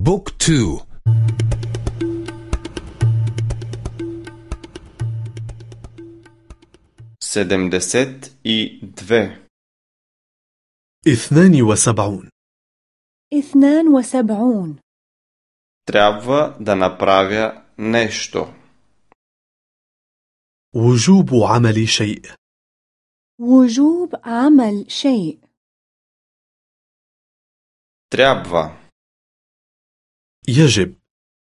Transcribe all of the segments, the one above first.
بوك تو سدمدست اي две اثنان وسبعون اثنان وسبعون Трябва да направя нещо. وجوب عمل شيء وجوب عمل شيء Трябва. يجب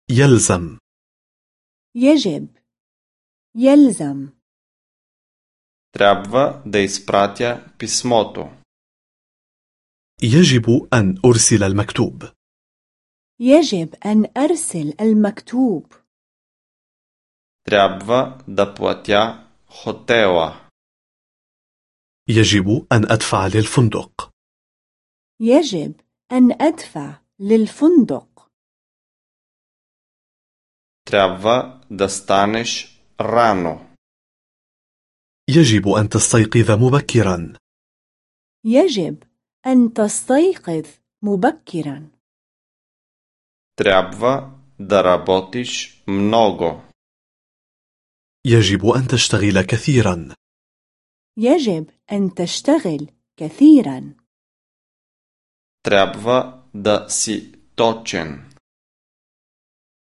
يلزم يجب يلزم Трябва да изпратя писмото. يجب أن أرسل المكتوب يجب أن أرسل المكتوب Трябва да платя хотела. يجب أن أدفع للفندق يجب أن أدفع للفندق Трябва да станеш рано. يجب أن تستيقظ مبكرا يجب أن تستيقظ مبكرا Трябва да работиш много. يجب أن تشتغل كثيرا يجب أن تشتغل كثيرا Трябва да си точен.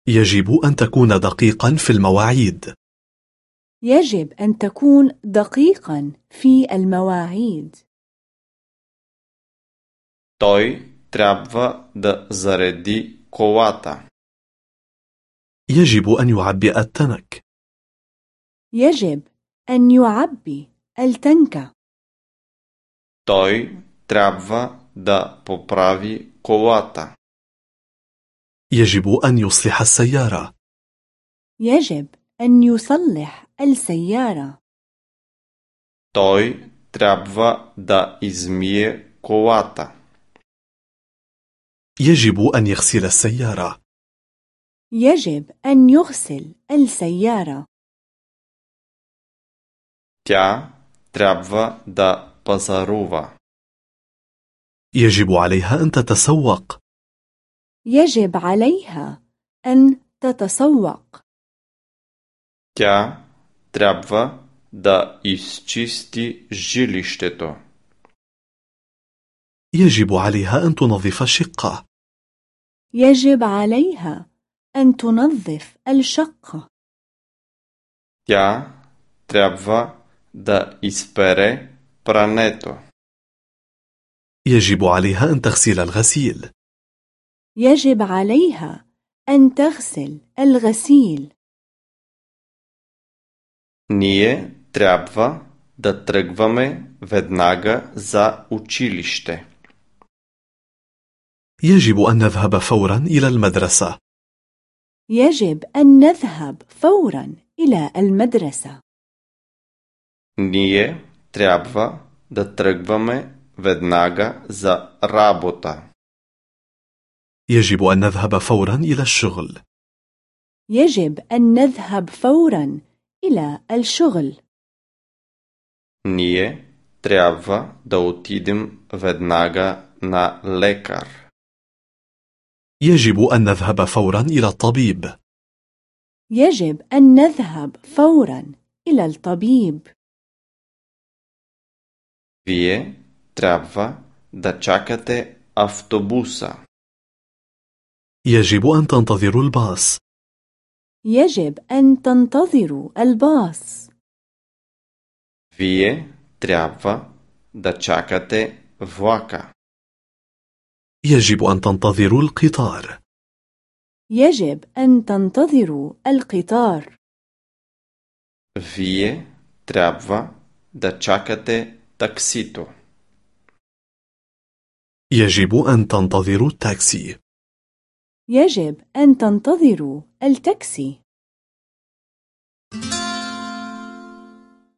يجب أن تكون دقيقا في المواعيد يجب أن تكون دقيقا في المواعيد Той трябва да зареди колата. يجب أن يعبئ التنك يجب أن يعبي التنك Той трябва да поправи колата. يجب أن يصلح السيارة يجب أن يصلح السيارة Той трябва да измие колата. يجب أن يغسل السيارة يجب أن يغسل السيارة Тя трябва да пазарува. يجب عليها أن تتسوق يجب عليها أن تتسوق Тя трябва да изчисти жилището. يجب عليها أن تنظف الشقة يجب عليها أن تنظف الشقة Тя трябва да изпере прането. يجب عليها أن تغسل الغسيل يجب عليها أن تغسل الغسيل Ние трябва да тръгваме веднага за училище. يجب أن نذهب فورا إلى المدرسة يجب أن نذهب فورا إلى المدرسة Ние трябва да тръгваме веднага за работа. يجب أن نذهب فورا إلى الشغل يجب أن نذهب فورا إلى الشغل Ние трябва да отидем веднага на лекар. يجب أن نذهب فورا إلى الطبيب يجب أن نذهب فورا إلى الطبيب Вие трябва да чакате автобуса. يجب أن تنتظروا الباص يجب أن تنتظروا الباص Вие трябва да чакате влака. يجب أن تنتظروا القطار يجب أن تنتظروا القطار Вие трябва да чакате таксито. يجب أن تنتظروا التاكسي يجب أن تنتظروا التاكسي.